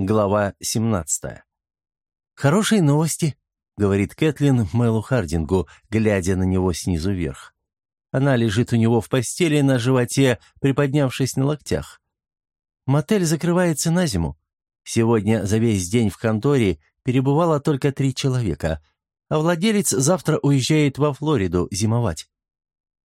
Глава 17. «Хорошие новости», — говорит Кэтлин Мэлу Хардингу, глядя на него снизу вверх. Она лежит у него в постели на животе, приподнявшись на локтях. Мотель закрывается на зиму. Сегодня за весь день в конторе перебывало только три человека, а владелец завтра уезжает во Флориду зимовать.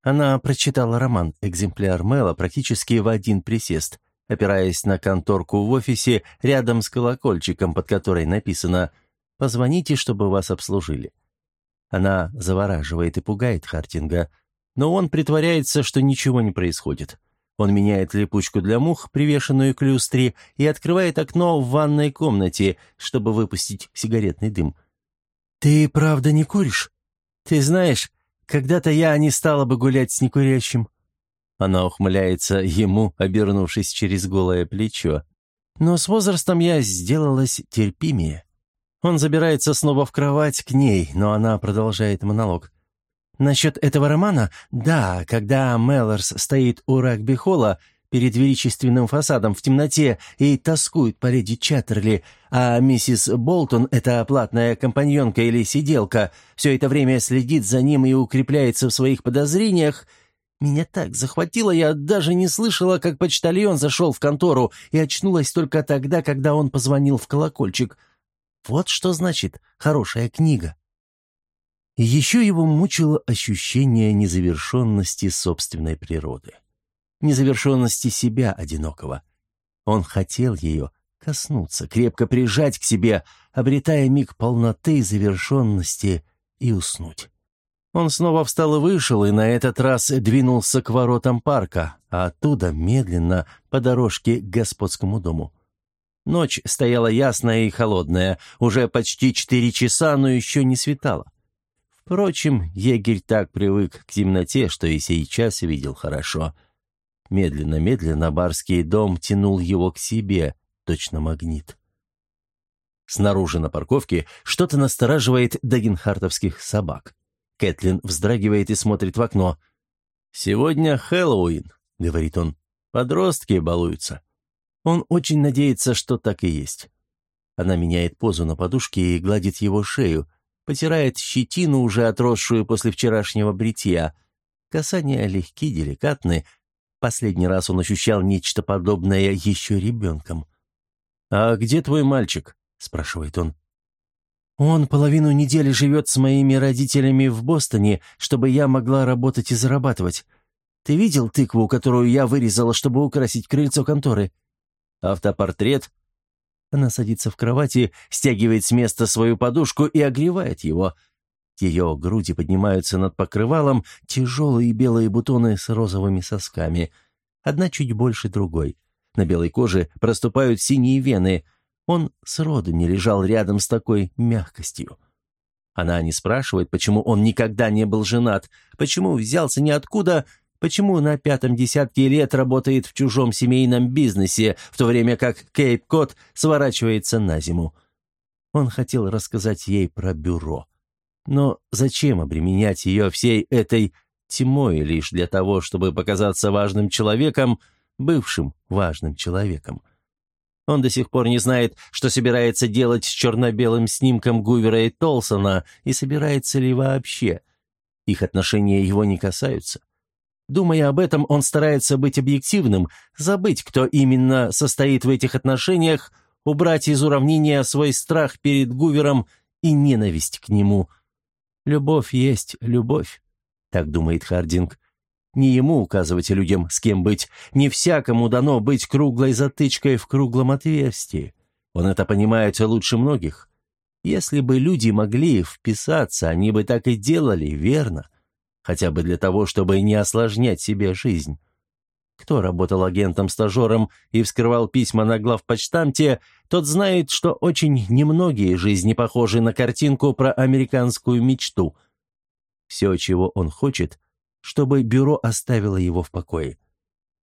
Она прочитала роман, экземпляр Мэла практически в один присест — опираясь на конторку в офисе рядом с колокольчиком, под которой написано «Позвоните, чтобы вас обслужили». Она завораживает и пугает Хартинга, но он притворяется, что ничего не происходит. Он меняет липучку для мух, привешенную к люстре, и открывает окно в ванной комнате, чтобы выпустить сигаретный дым. «Ты правда не куришь? Ты знаешь, когда-то я не стала бы гулять с некурящим. Она ухмыляется ему, обернувшись через голое плечо. Но с возрастом я сделалась терпимее. Он забирается снова в кровать к ней, но она продолжает монолог. Насчет этого романа, да, когда Меллорс стоит у рагби-холла перед величественным фасадом в темноте и тоскует по леди Чаттерли, а миссис Болтон, эта платная компаньонка или сиделка, все это время следит за ним и укрепляется в своих подозрениях — меня так захватило, я даже не слышала, как почтальон зашел в контору и очнулась только тогда, когда он позвонил в колокольчик. Вот что значит хорошая книга. Еще его мучило ощущение незавершенности собственной природы. Незавершенности себя одинокого. Он хотел ее коснуться, крепко прижать к себе, обретая миг полноты завершенности, и уснуть. Он снова встал и вышел, и на этот раз двинулся к воротам парка, а оттуда медленно по дорожке к господскому дому. Ночь стояла ясная и холодная, уже почти четыре часа, но еще не светало. Впрочем, егерь так привык к темноте, что и сейчас видел хорошо. Медленно-медленно барский дом тянул его к себе, точно магнит. Снаружи на парковке что-то настораживает дагенхартовских собак. Кэтлин вздрагивает и смотрит в окно. «Сегодня Хэллоуин», — говорит он. «Подростки балуются». Он очень надеется, что так и есть. Она меняет позу на подушке и гладит его шею, потирает щетину, уже отросшую после вчерашнего бритья. Касания легки, деликатны. Последний раз он ощущал нечто подобное еще ребенком. «А где твой мальчик?» — спрашивает он. Он половину недели живет с моими родителями в Бостоне, чтобы я могла работать и зарабатывать. Ты видел тыкву, которую я вырезала, чтобы украсить крыльцо конторы? Автопортрет. Она садится в кровати, стягивает с места свою подушку и огревает его. Ее груди поднимаются над покрывалом, тяжелые белые бутоны с розовыми сосками. Одна чуть больше другой. На белой коже проступают синие вены. Он сроду не лежал рядом с такой мягкостью. Она не спрашивает, почему он никогда не был женат, почему взялся ниоткуда, почему на пятом десятке лет работает в чужом семейном бизнесе, в то время как Кейп-Кот сворачивается на зиму. Он хотел рассказать ей про бюро. Но зачем обременять ее всей этой тьмой лишь для того, чтобы показаться важным человеком, бывшим важным человеком? Он до сих пор не знает, что собирается делать с черно-белым снимком Гувера и Толсона, и собирается ли вообще. Их отношения его не касаются. Думая об этом, он старается быть объективным, забыть, кто именно состоит в этих отношениях, убрать из уравнения свой страх перед Гувером и ненависть к нему. «Любовь есть любовь», — так думает Хардинг. Не ему указывать людям, с кем быть. Не всякому дано быть круглой затычкой в круглом отверстии. Он это понимает лучше многих. Если бы люди могли вписаться, они бы так и делали, верно? Хотя бы для того, чтобы не осложнять себе жизнь. Кто работал агентом-стажером и вскрывал письма на главпочтамте, тот знает, что очень немногие жизни похожи на картинку про американскую мечту. Все, чего он хочет, чтобы бюро оставило его в покое.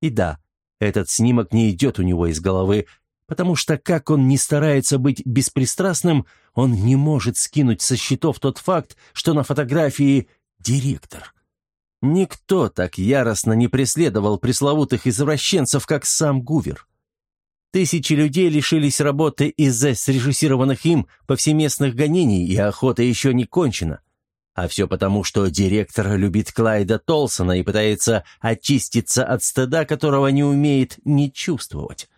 И да, этот снимок не идет у него из головы, потому что как он не старается быть беспристрастным, он не может скинуть со счетов тот факт, что на фотографии директор. Никто так яростно не преследовал пресловутых извращенцев, как сам Гувер. Тысячи людей лишились работы из-за срежиссированных им повсеместных гонений, и охота еще не кончена. А все потому, что директор любит Клайда Толсона и пытается очиститься от стыда, которого не умеет не чувствовать.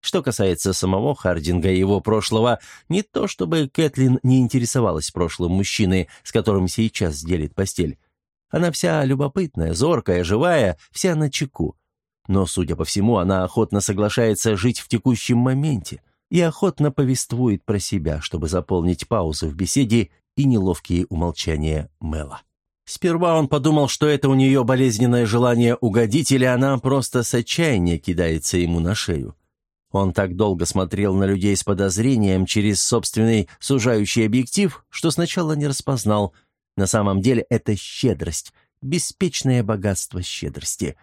Что касается самого Хардинга и его прошлого, не то чтобы Кэтлин не интересовалась прошлым мужчины, с которым сейчас делит постель. Она вся любопытная, зоркая, живая, вся на чеку. Но, судя по всему, она охотно соглашается жить в текущем моменте и охотно повествует про себя, чтобы заполнить паузы в беседе и неловкие умолчания Мэла. Сперва он подумал, что это у нее болезненное желание угодить, или она просто с отчаяния кидается ему на шею. Он так долго смотрел на людей с подозрением через собственный сужающий объектив, что сначала не распознал – на самом деле это щедрость, беспечное богатство щедрости.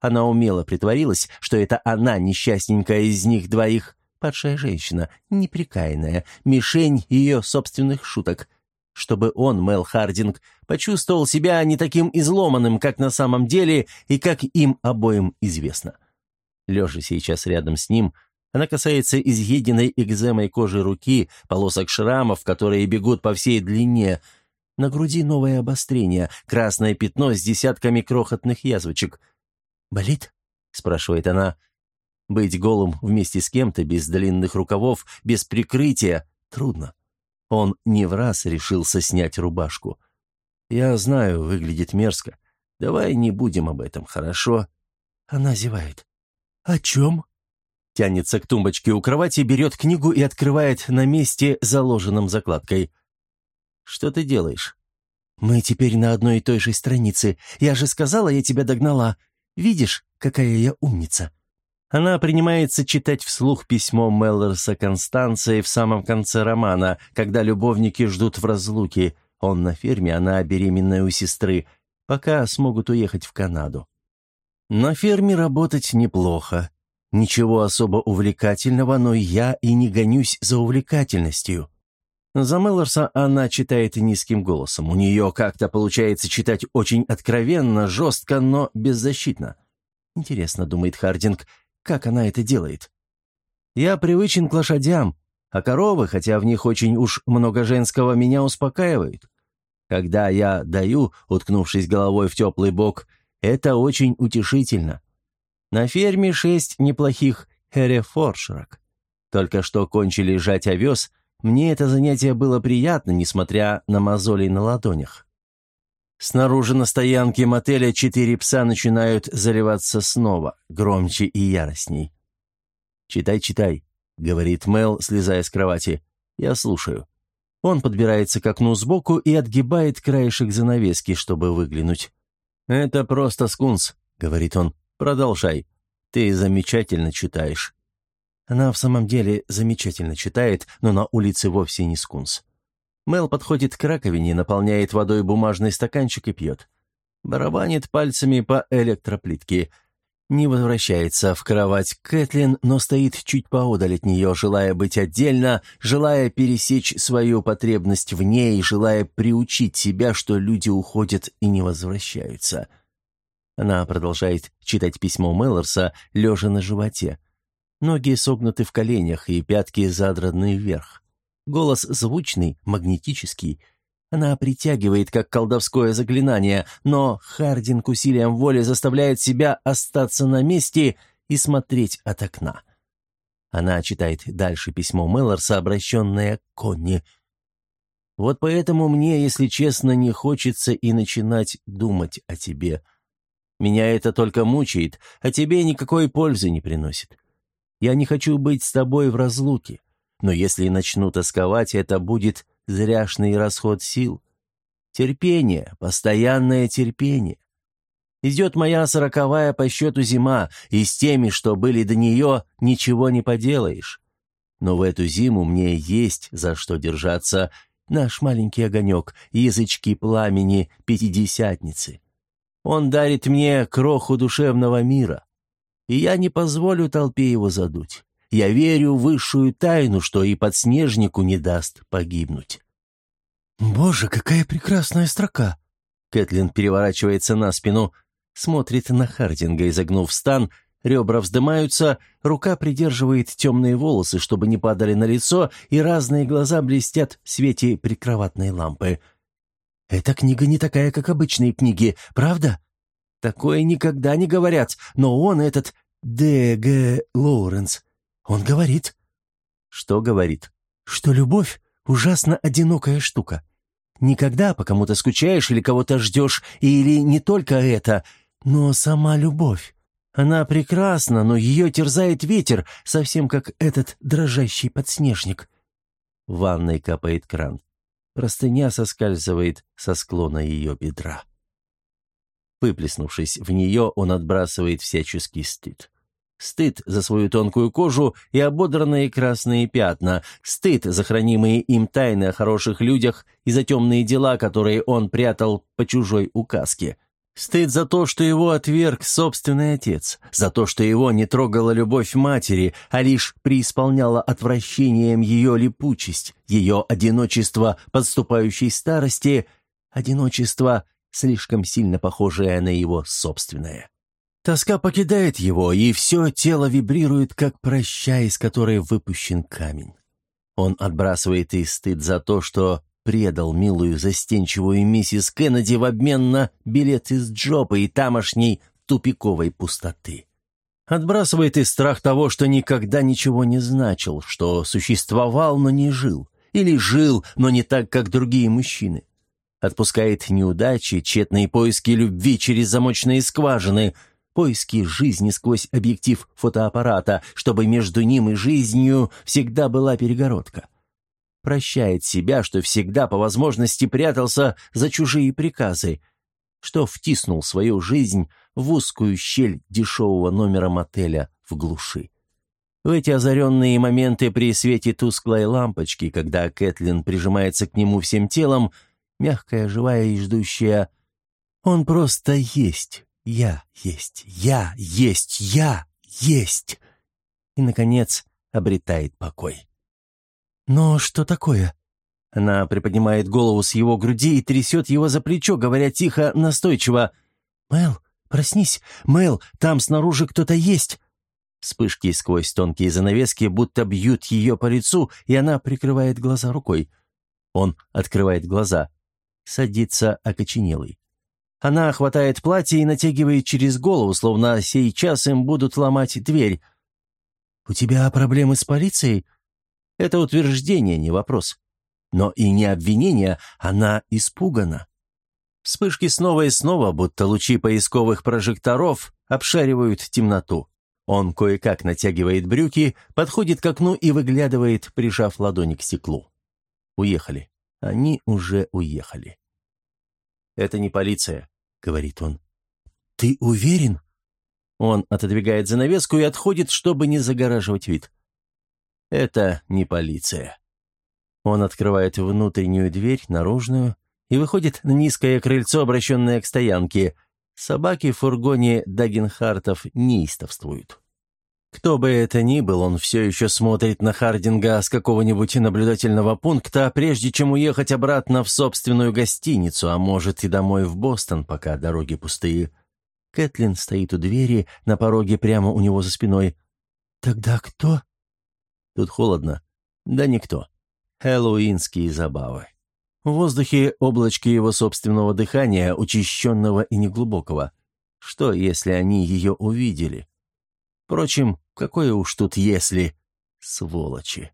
Она умело притворилась, что это она, несчастненькая из них двоих, падшая женщина, неприкаянная, мишень ее собственных шуток, чтобы он, Мел Хардинг, почувствовал себя не таким изломанным, как на самом деле и как им обоим известно. Лежа сейчас рядом с ним, она касается изъеденной экземой кожи руки, полосок шрамов, которые бегут по всей длине – на груди новое обострение, красное пятно с десятками крохотных язвочек. «Болит?» — спрашивает она. Быть голым вместе с кем-то, без длинных рукавов, без прикрытия, трудно. Он не в раз решился снять рубашку. «Я знаю, выглядит мерзко. Давай не будем об этом, хорошо?» Она зевает. «О чем?» Тянется к тумбочке у кровати, берет книгу и открывает на месте, заложенном закладкой. Что ты делаешь?» «Мы теперь на одной и той же странице. Я же сказала, я тебя догнала. Видишь, какая я умница?» Она принимается читать вслух письмо Меллерса Констанции в самом конце романа, когда любовники ждут в разлуке. Он на ферме, она беременная у сестры, пока смогут уехать в Канаду. На ферме работать неплохо. Ничего особо увлекательного, но я и не гонюсь за увлекательностью. За Меллорса она читает низким голосом. У нее как-то получается читать очень откровенно, жестко, но беззащитно. Интересно, думает Хардинг, как она это делает. Я привычен к лошадям, а коровы, хотя в них очень уж много женского, меня успокаивают. Когда я даю, уткнувшись головой в теплый бок, это очень утешительно. На ферме шесть неплохих херефоршерок. Только что кончили жать овес — мне это занятие было приятно, несмотря на мозоли на ладонях. Снаружи на стоянке мотеля четыре пса начинают заливаться снова, громче и яростней. «Читай, читай», — говорит Мел, слезая с кровати. «Я слушаю». Он подбирается к окну сбоку и отгибает краешек занавески, чтобы выглянуть. «Это просто скунс», — говорит он. «Продолжай. Ты замечательно читаешь». Она в самом деле замечательно читает, но на улице вовсе не скунс. Мел подходит к раковине, наполняет водой бумажный стаканчик и пьет. Барабанит пальцами по электроплитке. Не возвращается в кровать Кэтлин, но стоит чуть поодаль от нее, желая быть отдельно, желая пересечь свою потребность в ней, желая приучить себя, что люди уходят и не возвращаются. Она продолжает читать письмо Меллорса, лежа на животе. Ноги согнуты в коленях и пятки задраны вверх. Голос звучный, магнетический. Она притягивает, как колдовское заклинание, но Хардинг усилием воли заставляет себя остаться на месте и смотреть от окна. Она читает дальше письмо Меллорса, обращенное к Конни. «Вот поэтому мне, если честно, не хочется и начинать думать о тебе. Меня это только мучает, а тебе никакой пользы не приносит. Я не хочу быть с тобой в разлуке. Но если начну тосковать, это будет зряшный расход сил. Терпение, постоянное терпение. Идет моя сороковая по счету зима, и с теми, что были до нее, ничего не поделаешь. Но в эту зиму мне есть за что держаться. Наш маленький огонек, язычки пламени, пятидесятницы. Он дарит мне кроху душевного мира и я не позволю толпе его задуть. Я верю в высшую тайну, что и подснежнику не даст погибнуть». «Боже, какая прекрасная строка!» Кэтлин переворачивается на спину, смотрит на Хардинга, изогнув стан, Ребра вздымаются, рука придерживает темные волосы, чтобы не падали на лицо, и разные глаза блестят в свете прикроватной лампы. «Эта книга не такая, как обычные книги, правда?» «Такое никогда не говорят, но он этот Д. Г. Лоуренс. Он говорит...» «Что говорит?» «Что любовь — ужасно одинокая штука. Никогда по кому-то скучаешь или кого-то ждешь, или не только это, но сама любовь. Она прекрасна, но ее терзает ветер, совсем как этот дрожащий подснежник. В ванной капает кран. Простыня соскальзывает со склона ее бедра. Выплеснувшись в нее, он отбрасывает всяческий стыд. Стыд за свою тонкую кожу и ободранные красные пятна, стыд за хранимые им тайны о хороших людях и за темные дела, которые он прятал по чужой указке — Стыд за то, что его отверг собственный отец, за то, что его не трогала любовь матери, а лишь преисполняла отвращением ее липучесть, ее одиночество подступающей старости, одиночество, слишком сильно похожее на его собственное. Тоска покидает его, и все тело вибрирует, как проща, из которой выпущен камень. Он отбрасывает и стыд за то, что предал милую застенчивую миссис Кеннеди в обмен на билет из Джопа и тамошней тупиковой пустоты. Отбрасывает и страх того, что никогда ничего не значил, что существовал, но не жил, или жил, но не так, как другие мужчины. Отпускает неудачи, тщетные поиски любви через замочные скважины, поиски жизни сквозь объектив фотоаппарата, чтобы между ним и жизнью всегда была перегородка прощает себя, что всегда по возможности прятался за чужие приказы, что втиснул свою жизнь в узкую щель дешевого номера мотеля в глуши. В эти озаренные моменты при свете тусклой лампочки, когда Кэтлин прижимается к нему всем телом, мягкая, живая и ждущая, он просто есть, я есть, я есть, я есть. И, наконец, обретает покой. «Но что такое?» Она приподнимает голову с его груди и трясет его за плечо, говоря тихо, настойчиво. «Мэл, проснись! Мэл, там снаружи кто-то есть!» Вспышки сквозь тонкие занавески будто бьют ее по лицу, и она прикрывает глаза рукой. Он открывает глаза. Садится окоченелый. Она хватает платье и натягивает через голову, словно сейчас им будут ломать дверь. «У тебя проблемы с полицией?» Это утверждение, не вопрос. Но и не обвинение, она испугана. Вспышки снова и снова, будто лучи поисковых прожекторов, обшаривают темноту. Он кое-как натягивает брюки, подходит к окну и выглядывает, прижав ладони к стеклу. Уехали. Они уже уехали. «Это не полиция», — говорит он. «Ты уверен?» Он отодвигает занавеску и отходит, чтобы не загораживать вид. Это не полиция. Он открывает внутреннюю дверь, наружную, и выходит на низкое крыльцо, обращенное к стоянке. Собаки в фургоне Дагенхартов неистовствуют. Кто бы это ни был, он все еще смотрит на Хардинга с какого-нибудь наблюдательного пункта, прежде чем уехать обратно в собственную гостиницу, а может и домой в Бостон, пока дороги пустые. Кэтлин стоит у двери, на пороге прямо у него за спиной. «Тогда кто?» Тут холодно. Да никто. Хэллоуинские забавы. В воздухе облачки его собственного дыхания, учащенного и неглубокого. Что, если они ее увидели? Впрочем, какое уж тут «если». Сволочи.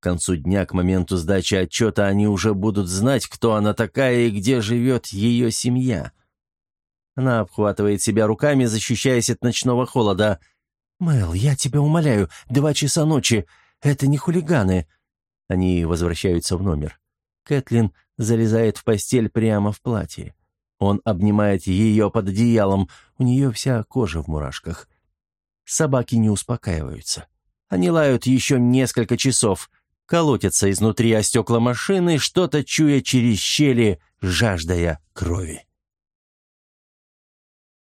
К концу дня, к моменту сдачи отчета, они уже будут знать, кто она такая и где живет ее семья. Она обхватывает себя руками, защищаясь от ночного холода. «Мэл, я тебя умоляю, два часа ночи. Это не хулиганы». Они возвращаются в номер. Кэтлин залезает в постель прямо в платье. Он обнимает ее под одеялом, у нее вся кожа в мурашках. Собаки не успокаиваются. Они лают еще несколько часов, колотятся изнутри о стекла машины, что-то чуя через щели, жаждая крови.